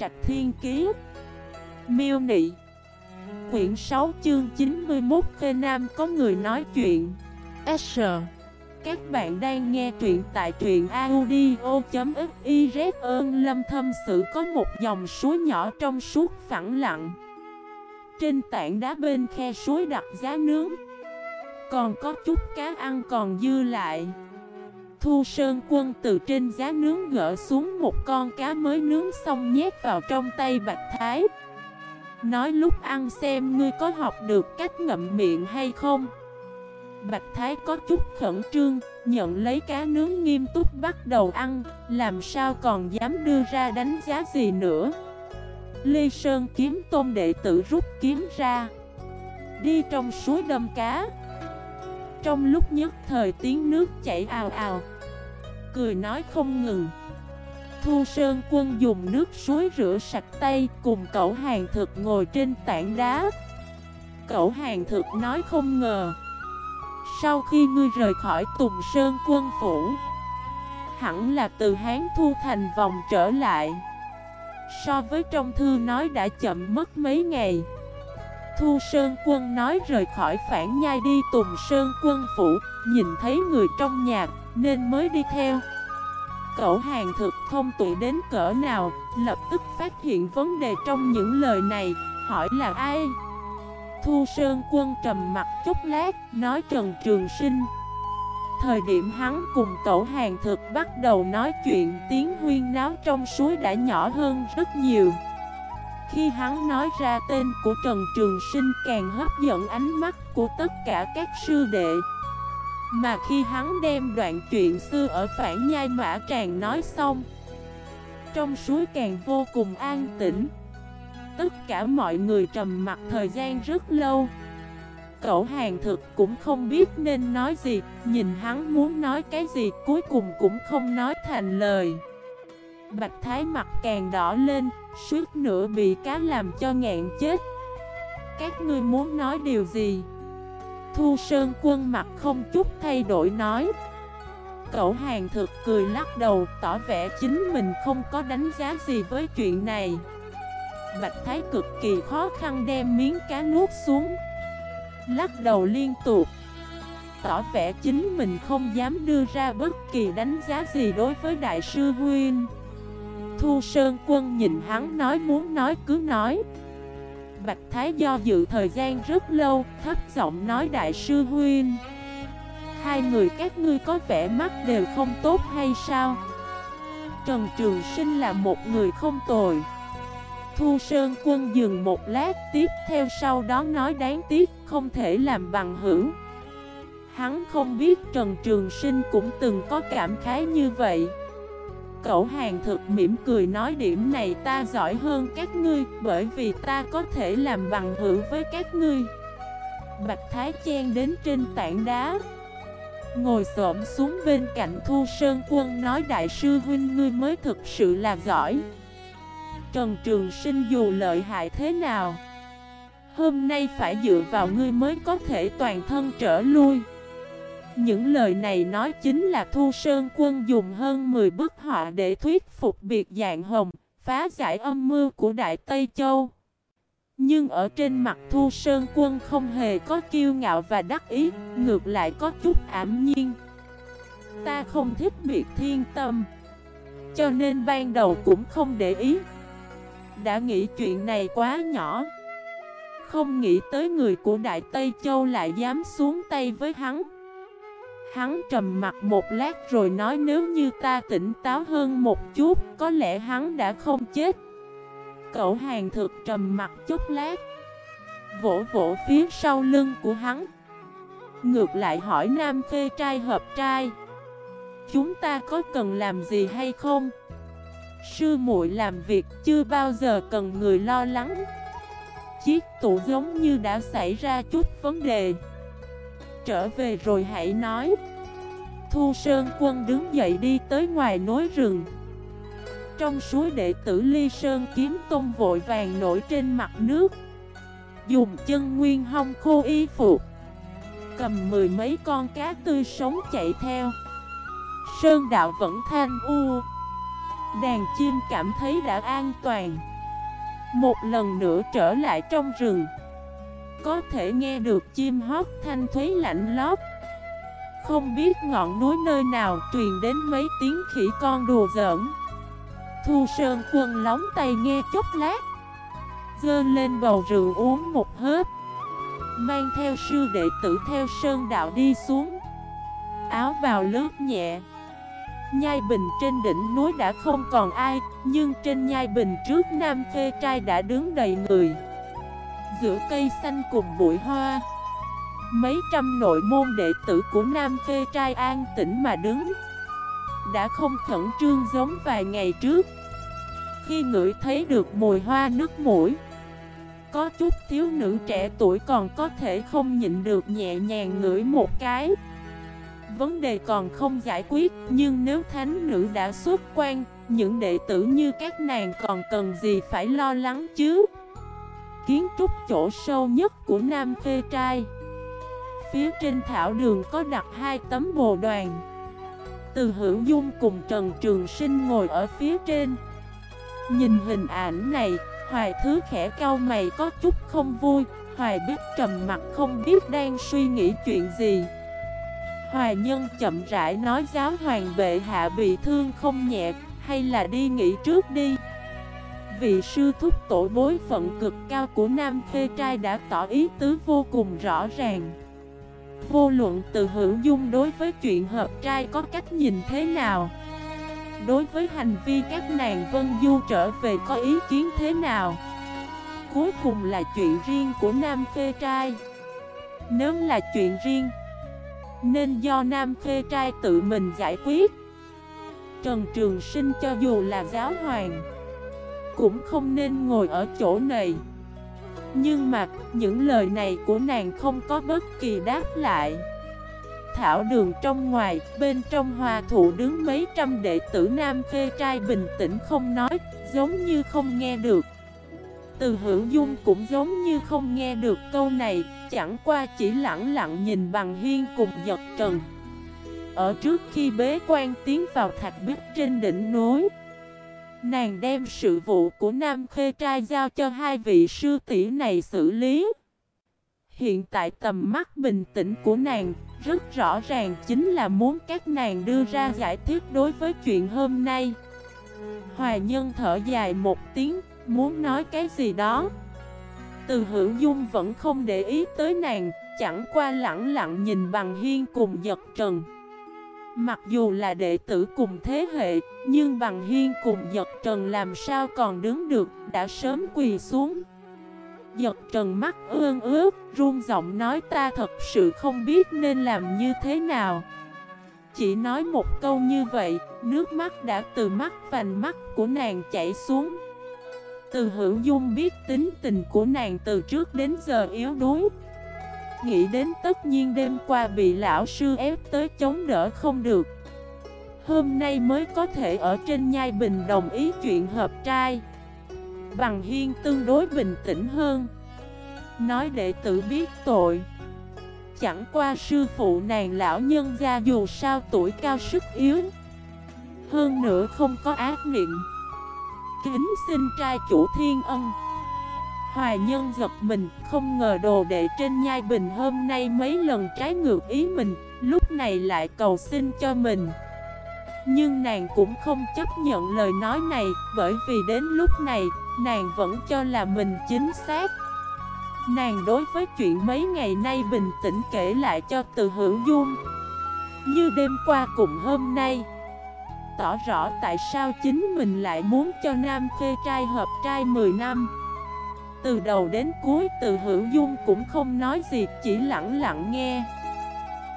Trạch Thiên Kiế Miêu Nị. Quyển 6 chương 91 Khê Nam có người nói chuyện. S. Các bạn đang nghe truyện tại truyện audio.xyz ơn lâm thâm sự có một dòng suối nhỏ trong suốt phẳng lặng. Trên tảng đá bên khe suối đặt giá nướng. Còn có chút cá ăn còn dư lại. Thu Sơn Quân từ trên giá nướng gỡ xuống một con cá mới nướng xong nhét vào trong tay Bạch Thái. Nói lúc ăn xem ngươi có học được cách ngậm miệng hay không. Bạch Thái có chút khẩn trương, Nhận lấy cá nướng nghiêm túc bắt đầu ăn, Làm sao còn dám đưa ra đánh giá gì nữa. Lê Sơn kiếm tôn đệ tử rút kiếm ra. Đi trong suối đâm cá. Trong lúc nhất thời tiếng nước chảy ào ào. Cười nói không ngừng. Thu Sơn quân dùng nước suối rửa sạch tay cùng cậu hàng thực ngồi trên tảng đá. Cậu hàng thực nói không ngờ. Sau khi ngươi rời khỏi Tùng Sơn quân phủ, Hẳn là từ Hán Thu thành vòng trở lại. So với trong thư nói đã chậm mất mấy ngày. Thu Sơn quân nói rời khỏi phản nhai đi, Tùng Sơn quân phủ, Nhìn thấy người trong nhà, nên mới đi theo. Cậu hàng thực thông tuệ đến cỡ nào, Lập tức phát hiện vấn đề trong những lời này, Hỏi là ai? Thu Sơn quân trầm mặt chút lát, Nói Trần Trường Sinh. Thời điểm hắn cùng cậu hàng thực bắt đầu nói chuyện, Tiếng huyên náo trong suối đã nhỏ hơn rất nhiều. Khi hắn nói ra tên của Trần Trường Sinh càng hấp dẫn ánh mắt của tất cả các sư đệ. Mà khi hắn đem đoạn chuyện xưa ở phản nhai mã tràng nói xong, Trong suối càng vô cùng an tĩnh. Tất cả mọi người trầm mặt thời gian rất lâu. Cậu hàng thực cũng không biết nên nói gì, Nhìn hắn muốn nói cái gì cuối cùng cũng không nói thành lời. Bạch Thái mặt càng đỏ lên Suốt nữa bị cá làm cho ngạn chết. Các ngươi muốn nói điều gì? Thu Sơn quân mặt không chút thay đổi nói. Cậu hàng thực cười lắc đầu, tỏ vẻ chính mình không có đánh giá gì với chuyện này. Bạch Thái cực kỳ khó khăn đem miếng cá nuốt xuống. Lắc đầu liên tục. Tỏ vẻ chính mình không dám đưa ra bất kỳ đánh giá gì đối với Đại sư Huynh. Thu Sơn quân nhìn hắn nói muốn nói cứ nói. Bạch Thái do dự thời gian rất lâu, thấp giọng nói đại sư Huynh. Hai người các ngươi có vẻ mắt đều không tốt hay sao? Trần Trường Sinh là một người không tồi. Thu Sơn quân dừng một lát tiếp theo sau đó nói đáng tiếc không thể làm bằng hữu. Hắn không biết Trần Trường Sinh cũng từng có cảm khái như vậy. Cậu hàng thực mỉm cười nói điểm này ta giỏi hơn các ngươi, Bởi vì ta có thể làm bằng hữu với các ngươi. Bạch Thái chen đến trên tảng đá. Ngồi xổm xuống bên cạnh Thu Sơn Quân nói, Đại sư huynh, ngươi mới thực sự là giỏi. Trần Trường Sinh dù lợi hại thế nào, Hôm nay phải dựa vào ngươi mới có thể toàn thân trở lui những lời này nói chính là Thu Sơn Quân dùng hơn 10 bức họa để thuyết phục biệt dạng hồng, phá giải âm mưu của Đại Tây Châu. Nhưng ở trên mặt Thu Sơn Quân không hề có kiêu ngạo và đắc ý, ngược lại có chút ảm nhiên. Ta không thích biệt thiên tâm, cho nên ban đầu cũng không để ý. Đã nghĩ chuyện này quá nhỏ. Không nghĩ tới người của Đại Tây Châu lại dám xuống tay với hắn. Hắn trầm mặt một lát rồi nói nếu như ta tỉnh táo hơn một chút, có lẽ hắn đã không chết. Cậu hàng thực trầm mặt chút lát, vỗ vỗ phía sau lưng của hắn. Ngược lại hỏi nam phê trai hợp trai, chúng ta có cần làm gì hay không? Sư muội làm việc chưa bao giờ cần người lo lắng. Chiếc tủ giống như đã xảy ra chút vấn đề trở về rồi hãy nói. Thu Sơn quân đứng dậy đi tới ngoài núi rừng. Trong suối đệ tử Ly Sơn kiếm tung vội vàng nổi trên mặt nước. Dùng chân nguyên hong khô y phục. Cầm mười mấy con cá tươi sống chạy theo. Sơn đạo vẫn than u. Đàn chim cảm thấy đã an toàn. Một lần nữa trở lại trong rừng. Có thể nghe được chim hót thanh thúy lạnh lót. Không biết ngọn núi nơi nào truyền đến mấy tiếng khỉ con đùa giỡn. Thu Sơn quân lóng tay nghe chốc lát. Dơ lên bầu rượu uống một hớp. Mang theo sư đệ tử theo sơn đạo đi xuống. Áo vào lướt nhẹ. Nhai bình trên đỉnh núi đã không còn ai, Nhưng trên nhai bình trước nam phê trai đã đứng đầy người. Giữa cây xanh cùng bụi hoa. Mấy trăm nội môn đệ tử của nam phê trai an tỉnh mà đứng, Đã không khẩn trương giống vài ngày trước. Khi ngửi thấy được mùi hoa nước mũi, Có chút thiếu nữ trẻ tuổi còn có thể không nhịn được nhẹ nhàng ngửi một cái. Vấn đề còn không giải quyết, Nhưng nếu thánh nữ đã xuất quan, Những đệ tử như các nàng còn cần gì phải lo lắng chứ? Kiến trúc chỗ sâu nhất của Nam Khê Trai. Phía trên thảo đường có đặt hai tấm bồ đoàn. Từ hữu dung cùng Trần Trường Sinh ngồi ở phía trên. Nhìn hình ảnh này, Hoài thứ khẽ cau mày có chút không vui, Hoài biết trầm mặt không biết đang suy nghĩ chuyện gì. Hoài nhân chậm rãi nói, giáo hoàng bệ hạ bị thương không nhẹ, Hay là đi nghỉ trước đi? Vị sư thúc tổ bối phận cực cao của Nam Khê Trai đã tỏ ý tứ vô cùng rõ ràng. Vô luận từ hữu dung đối với chuyện hợp trai có cách nhìn thế nào? Đối với hành vi các nàng Vân Du trở về có ý kiến thế nào? Cuối cùng là chuyện riêng của Nam Khê Trai. Nếu là chuyện riêng, Nên do Nam Khê Trai tự mình giải quyết. Trần Trường Sinh cho dù là giáo hoàng cũng không nên ngồi ở chỗ này Nhưng mà những lời này của nàng không có bất kỳ đáp lại thảo đường trong ngoài, bên trong hòa thụ đứng mấy trăm đệ tử nam khê trai bình tĩnh không nói, giống như không nghe được. Từ hữu dung cũng giống như không nghe được câu này, chẳng qua chỉ lặng lặng nhìn bằng hiên cùng giật trần. Ở trước khi bế quan tiến vào thạch bích trên đỉnh núi, nàng đem sự vụ của Nam Khê Trai giao cho hai vị sư tỷ này xử lý. Hiện tại tầm mắt bình tĩnh của nàng rất rõ ràng chính là muốn các nàng đưa ra giải thích đối với chuyện hôm nay. Hoài nhân thở dài một tiếng, muốn nói cái gì đó. Từ hữu dung vẫn không để ý tới nàng, chẳng qua lặng lặng nhìn bằng hiên cùng giật trần. Mặc dù là đệ tử cùng thế hệ, nhưng bằng hiên cùng giật trần làm sao còn đứng được, đã sớm quỳ xuống. Giật trần mắt ương ướt, run giọng nói ta thật sự không biết nên làm như thế nào. Chỉ nói một câu như vậy, nước mắt đã từ mắt vành mắt của nàng chảy xuống. Từ hữu dung biết tính tình của nàng từ trước đến giờ yếu đuối Nghĩ đến tất nhiên đêm qua bị lão sư ép tới chống đỡ không được. Hôm nay mới có thể ở trên nhai bình đồng ý chuyện hợp trai. Bằng hiên tương đối bình tĩnh hơn. Nói để tự biết tội. Chẳng qua sư phụ nàng lão nhân gia dù sao tuổi cao sức yếu. Hơn nữa không có ác niệm. Kính xin trai chủ thiên ân. Hoài nhân giật mình, Không ngờ đồ đệ trên nhai bình hôm nay mấy lần trái ngược ý mình, Lúc này lại cầu xin cho mình. Nhưng nàng cũng không chấp nhận lời nói này, Bởi vì đến lúc này, Nàng vẫn cho là mình chính xác. Nàng đối với chuyện mấy ngày nay bình tĩnh kể lại cho từ hữu dung. Như đêm qua cùng hôm nay, Tỏ rõ tại sao chính mình lại muốn cho nam khê trai hợp trai 10 năm. Từ đầu đến cuối, từ hữu dung cũng không nói gì, chỉ lặng lặng nghe.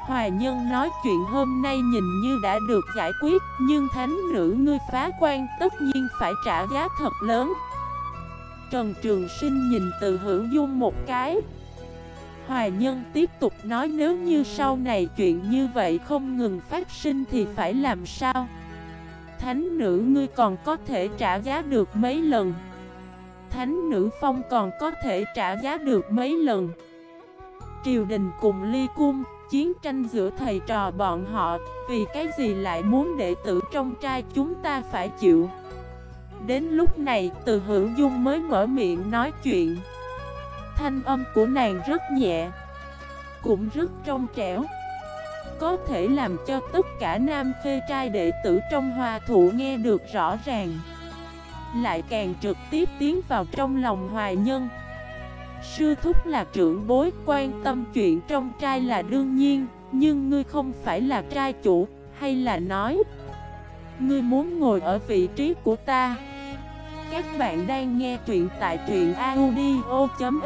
Hoài nhân nói, chuyện hôm nay nhìn như đã được giải quyết, Nhưng thánh nữ ngươi phá quan tất nhiên phải trả giá thật lớn. Trần Trường Sinh nhìn từ hữu dung một cái. Hoài nhân tiếp tục nói, nếu như sau này chuyện như vậy không ngừng phát sinh thì phải làm sao? Thánh nữ ngươi còn có thể trả giá được mấy lần? Thánh nữ phong còn có thể trả giá được mấy lần? Triều đình cùng ly cung, chiến tranh giữa thầy trò bọn họ, Vì cái gì lại muốn đệ tử trong trai chúng ta phải chịu? Đến lúc này, từ hữu dung mới mở miệng nói chuyện. Thanh âm của nàng rất nhẹ, Cũng rất trong trẻo. Có thể làm cho tất cả nam phê trai đệ tử trong hòa thụ nghe được rõ ràng. Lại càng trực tiếp tiến vào trong lòng hoài nhân. Sư thúc là trưởng bối, quan tâm chuyện trong trai là đương nhiên, Nhưng ngươi không phải là trai chủ, Hay là nói, Ngươi muốn ngồi ở vị trí của ta? Các bạn đang nghe truyện tại truyện audio.fif